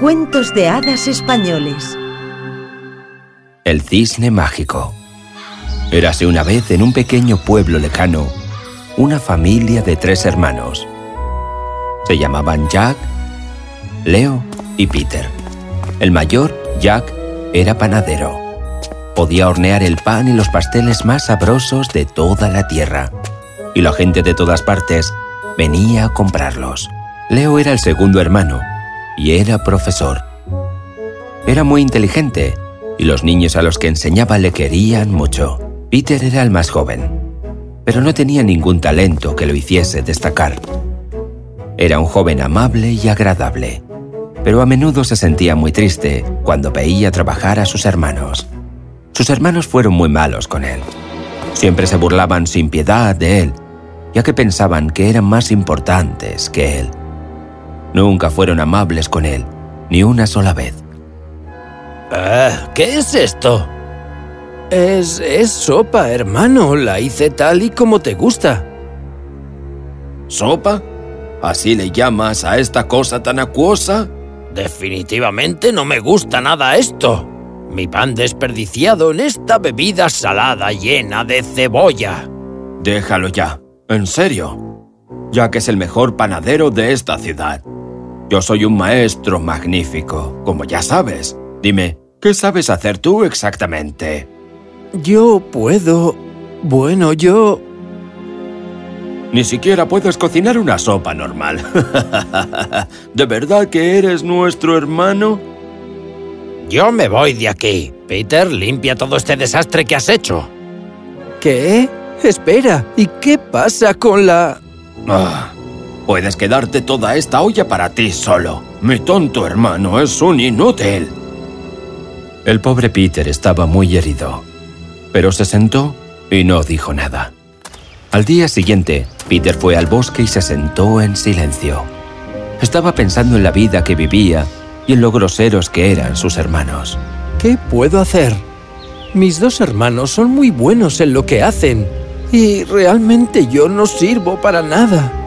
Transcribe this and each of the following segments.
Cuentos de hadas españoles. El cisne mágico. Érase una vez en un pequeño pueblo lejano una familia de tres hermanos. Se llamaban Jack, Leo y Peter. El mayor, Jack, era panadero. Podía hornear el pan y los pasteles más sabrosos de toda la tierra. Y la gente de todas partes venía a comprarlos. Leo era el segundo hermano y era profesor. Era muy inteligente y los niños a los que enseñaba le querían mucho. Peter era el más joven, pero no tenía ningún talento que lo hiciese destacar. Era un joven amable y agradable, pero a menudo se sentía muy triste cuando veía trabajar a sus hermanos. Sus hermanos fueron muy malos con él. Siempre se burlaban sin piedad de él, ya que pensaban que eran más importantes que él. Nunca fueron amables con él, ni una sola vez. Ah, ¿Qué es esto? Es, es sopa, hermano. La hice tal y como te gusta. ¿Sopa? ¿Así le llamas a esta cosa tan acuosa? Definitivamente no me gusta nada esto. Mi pan desperdiciado en esta bebida salada llena de cebolla. Déjalo ya, en serio. Ya que es el mejor panadero de esta ciudad. Yo soy un maestro magnífico, como ya sabes. Dime, ¿qué sabes hacer tú exactamente? Yo puedo... Bueno, yo... Ni siquiera puedes cocinar una sopa normal. ¿De verdad que eres nuestro hermano? Yo me voy de aquí. Peter, limpia todo este desastre que has hecho. ¿Qué? Espera, ¿y qué pasa con la...? Ah, puedes quedarte toda esta olla para ti solo. Mi tonto hermano es un inútil. El pobre Peter estaba muy herido, pero se sentó y no dijo nada. Al día siguiente, Peter fue al bosque y se sentó en silencio. Estaba pensando en la vida que vivía y en lo groseros que eran sus hermanos. ¿Qué puedo hacer? Mis dos hermanos son muy buenos en lo que hacen y realmente yo no sirvo para nada.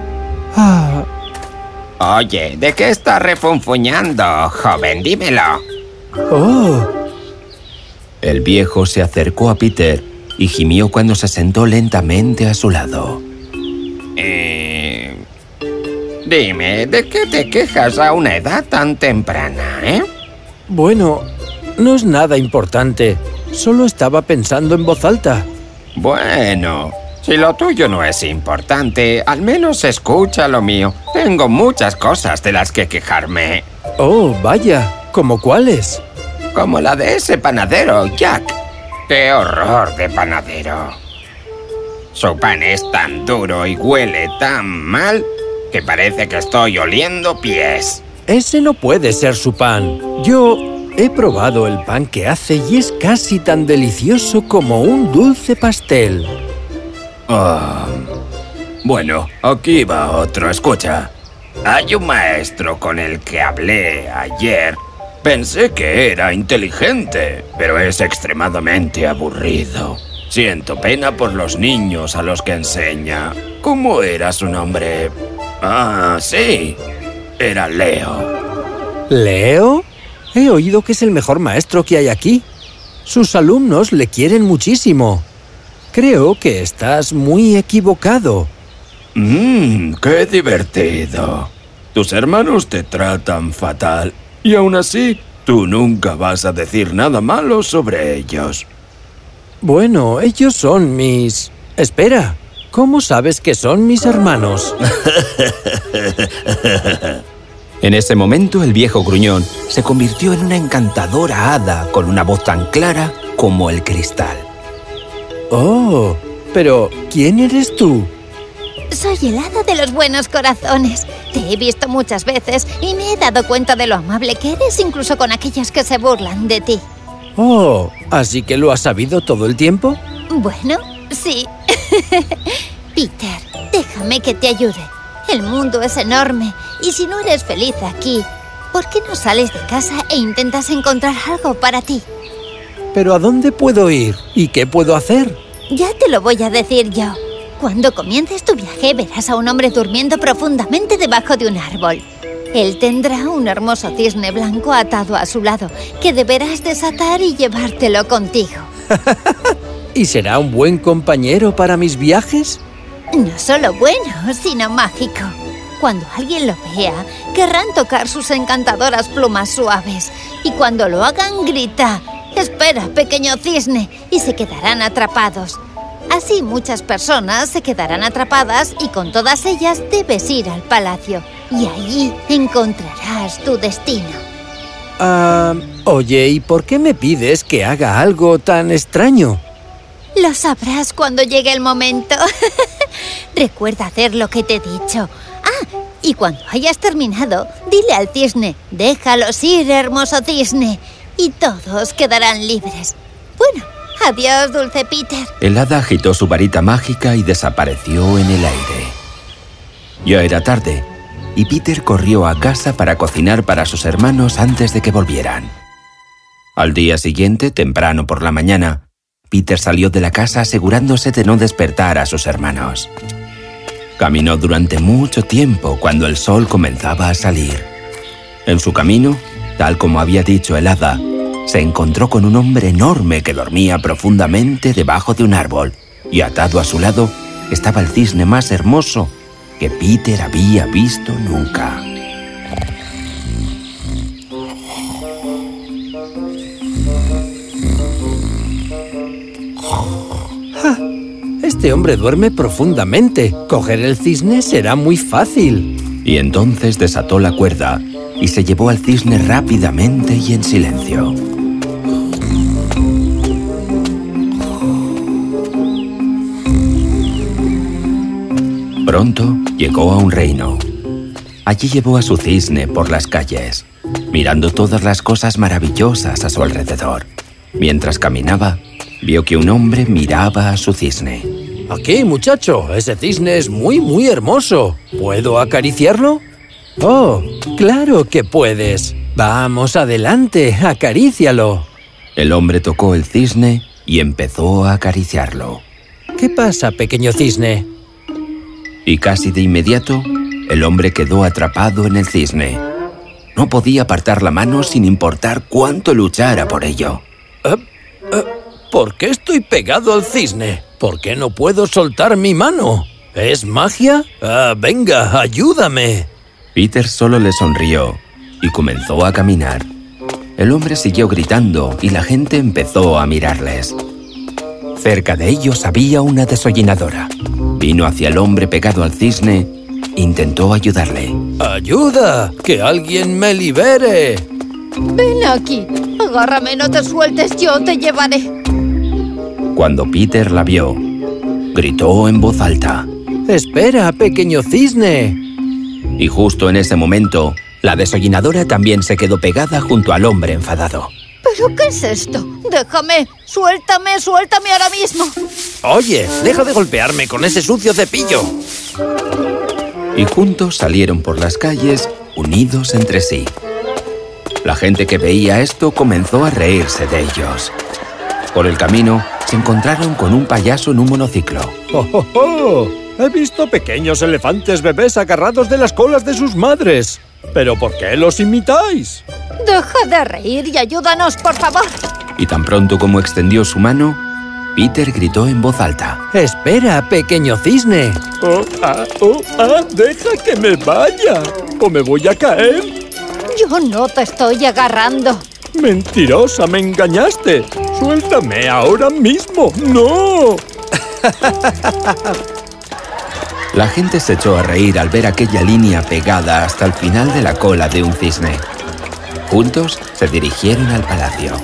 Ah, Oye, ¿de qué estás refunfuñando, joven? Dímelo. oh, El viejo se acercó a Peter y gimió cuando se sentó lentamente a su lado. Eh, Dime, ¿de qué te quejas a una edad tan temprana, eh? bueno, no es nada importante. Solo estaba pensando en voz alta. Bueno, si lo tuyo no es importante, al menos escucha lo mío. Tengo muchas cosas de las que quejarme. Oh, vaya, ¿como cuáles? Como la de ese panadero, Jack. ¡Qué horror de panadero! Su pan es tan duro y huele tan mal que parece que estoy oliendo pies. Ese no puede ser su pan. Yo he probado el pan que hace y es casi tan delicioso como un dulce pastel. Ah, bueno, aquí va otro, escucha. Hay un maestro con el que hablé ayer. Pensé que era inteligente, pero es extremadamente aburrido. Siento pena por los niños a los que enseña. ¿Cómo era su nombre? Ah, sí. Era Leo. ¿Leo? He oído que es el mejor maestro que hay aquí. Sus alumnos le quieren muchísimo. Creo que estás muy equivocado. Mmm, qué divertido. Tus hermanos te tratan fatal y aún así tú nunca vas a decir nada malo sobre ellos. Bueno, ellos son mis... Espera, ¿cómo sabes que son mis hermanos? En ese momento, el viejo gruñón se convirtió en una encantadora hada con una voz tan clara como el cristal. Oh, pero ¿quién eres tú? Soy el hada de los buenos corazones. Te he visto muchas veces y me he dado cuenta de lo amable que eres incluso con aquellos que se burlan de ti. Oh, ¿así que lo has sabido todo el tiempo? Bueno, sí. Peter, déjame que te ayude. El mundo es enorme y si no eres feliz aquí, ¿por qué no sales de casa e intentas encontrar algo para ti? ¿Pero a dónde puedo ir? ¿Y qué puedo hacer? Ya te lo voy a decir yo. Cuando comiences tu viaje verás a un hombre durmiendo profundamente debajo de un árbol. Él tendrá un hermoso cisne blanco atado a su lado, que deberás desatar y llevártelo contigo. ¿Y será un buen compañero para mis viajes? No solo bueno, sino mágico. Cuando alguien lo vea, querrán tocar sus encantadoras plumas suaves. Y cuando lo hagan, grita, Espera, pequeño cisne, y se quedarán atrapados. Así muchas personas se quedarán atrapadas y con todas ellas debes ir al palacio. Y allí encontrarás tu destino. Ah, oye, ¿y por qué me pides que haga algo tan extraño? Lo sabrás cuando llegue el momento. Recuerda hacer lo que te he dicho. Ah, y cuando hayas terminado, dile al cisne, déjalos ir, hermoso cisne, y todos quedarán libres. Bueno, adiós, dulce Peter. El hada agitó su varita mágica y desapareció en el aire. Ya era tarde, y Peter corrió a casa para cocinar para sus hermanos antes de que volvieran. Al día siguiente, temprano por la mañana, Peter salió de la casa asegurándose de no despertar a sus hermanos. Caminó durante mucho tiempo cuando el sol comenzaba a salir. En su camino, tal como había dicho el hada, se encontró con un hombre enorme que dormía profundamente debajo de un árbol y atado a su lado estaba el cisne más hermoso que Peter había visto nunca. Este hombre duerme profundamente. Coger el cisne será muy fácil. Y entonces desató la cuerda y se llevó al cisne rápidamente y en silencio. Pronto llegó a un reino. Allí llevó a su cisne por las calles, mirando todas las cosas maravillosas a su alrededor. Mientras caminaba, vio que un hombre miraba a su cisne. Aquí, muchacho, ese cisne es muy, muy hermoso. ¿Puedo acariciarlo? Oh, claro que puedes. Vamos, adelante, acarícialo. El hombre tocó el cisne y empezó a acariciarlo. ¿Qué pasa, pequeño cisne? Y casi de inmediato, el hombre quedó atrapado en el cisne. No podía apartar la mano sin importar cuánto luchara por ello. Uh, uh, ¿Por qué estoy pegado al cisne? ¿Por qué no puedo soltar mi mano? ¿Es magia? Ah, venga, ayúdame. Peter solo le sonrió y comenzó a caminar. El hombre siguió gritando y la gente empezó a mirarles. Cerca de ellos había una desollinadora. Vino hacia el hombre pegado al cisne intentó ayudarle. ¡Ayuda! ¡Que alguien me libere! Ven aquí. Agárrame, no te sueltes, yo te llevaré. Cuando Peter la vio, gritó en voz alta. ¡Espera, pequeño cisne! Y justo en ese momento, la desollinadora también se quedó pegada junto al hombre enfadado. ¿Pero qué es esto? Déjame, suéltame, suéltame ahora mismo. Oye, deja de golpearme con ese sucio cepillo. Y juntos salieron por las calles, unidos entre sí. La gente que veía esto comenzó a reírse de ellos. Por el camino, se encontraron con un payaso en un monociclo. ¡Oh, oh, oh! He visto pequeños elefantes bebés agarrados de las colas de sus madres. ¿Pero por qué los imitáis? Deja de reír y ayúdanos, por favor. Y tan pronto como extendió su mano, Peter gritó en voz alta. ¡Espera, pequeño cisne! ¡Oh, ah, oh, ah! ¡Deja que me vaya! ¡O me voy a caer! Yo no te estoy agarrando. ¡Mentirosa! ¡Me engañaste! ¡Suéltame ahora mismo! ¡No! La gente se echó a reír al ver aquella línea pegada hasta el final de la cola de un cisne. Juntos se dirigieron al palacio.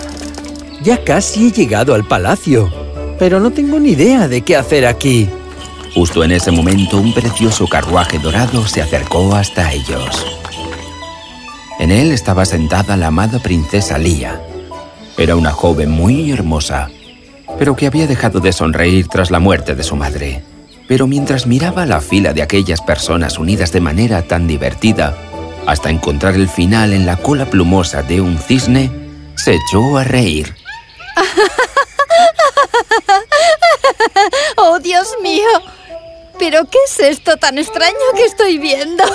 Ya casi he llegado al palacio, pero no tengo ni idea de qué hacer aquí. Justo en ese momento, un precioso carruaje dorado se acercó hasta ellos. En él estaba sentada la amada princesa Lía. Era una joven muy hermosa, pero que había dejado de sonreír tras la muerte de su madre. Pero mientras miraba la fila de aquellas personas unidas de manera tan divertida, hasta encontrar el final en la cola plumosa de un cisne, se echó a reír. ¡Oh, Dios mío! ¿Pero qué es esto tan extraño que estoy viendo?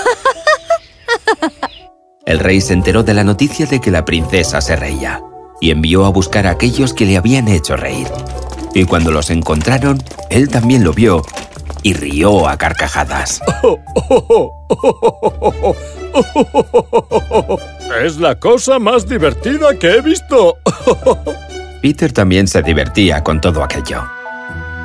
El rey se enteró de la noticia de que la princesa se reía y envió a buscar a aquellos que le habían hecho reír. Y cuando los encontraron, él también lo vio y rió a carcajadas. Es la cosa más divertida que he visto. Peter también se divertía con todo aquello.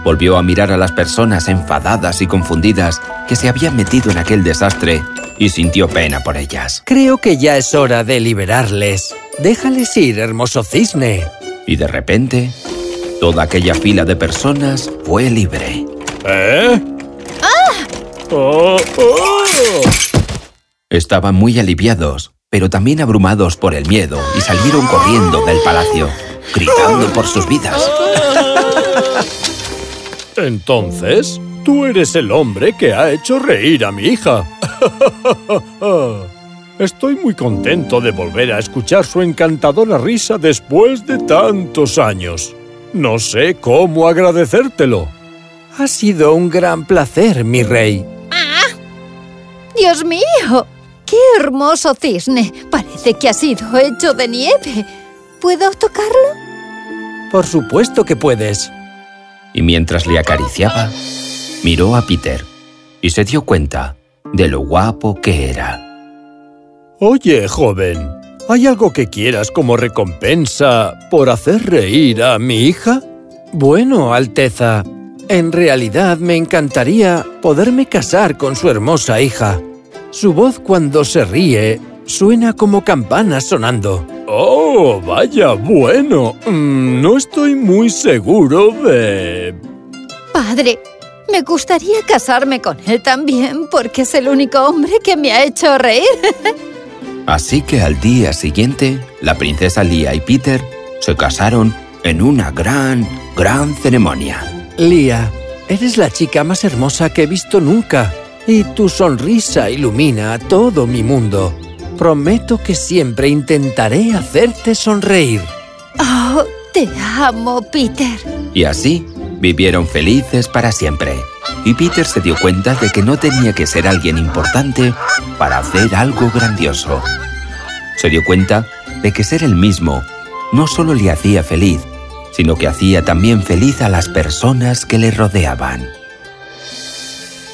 Volvió a mirar a las personas enfadadas y confundidas que se habían metido en aquel desastre y sintió pena por ellas. Creo que ya es hora de liberarles. Déjales ir, hermoso cisne. Y de repente, toda aquella fila de personas fue libre. ¿Eh? Oh, oh. Estaban muy aliviados, pero también abrumados por el miedo y salieron corriendo del palacio, gritando por sus vidas. Entonces, tú eres el hombre que ha hecho reír a mi hija. Estoy muy contento de volver a escuchar su encantadora risa después de tantos años. No sé cómo agradecértelo. Ha sido un gran placer, mi rey. ¡Dios mío! ¡Qué hermoso cisne! Parece que ha sido hecho de nieve. ¿Puedo tocarlo? Por supuesto que puedes. Y mientras le acariciaba, miró a Peter y se dio cuenta de lo guapo que era. Oye, joven, ¿hay algo que quieras como recompensa por hacer reír a mi hija? Bueno, Alteza, en realidad me encantaría poderme casar con su hermosa hija. Su voz cuando se ríe suena como campanas sonando. Oh, vaya, bueno. Mm, no estoy muy seguro de... Padre, me gustaría casarme con él también porque es el único hombre que me ha hecho reír. Así que al día siguiente, la princesa Lia y Peter se casaron en una gran, gran ceremonia. Lía, eres la chica más hermosa que he visto nunca y tu sonrisa ilumina todo mi mundo. Prometo que siempre intentaré hacerte sonreír. Oh, te amo, Peter. Y así vivieron felices para siempre. Y Peter se dio cuenta de que no tenía que ser alguien importante para hacer algo grandioso. Se dio cuenta de que ser el mismo no solo le hacía feliz, sino que hacía también feliz a las personas que le rodeaban.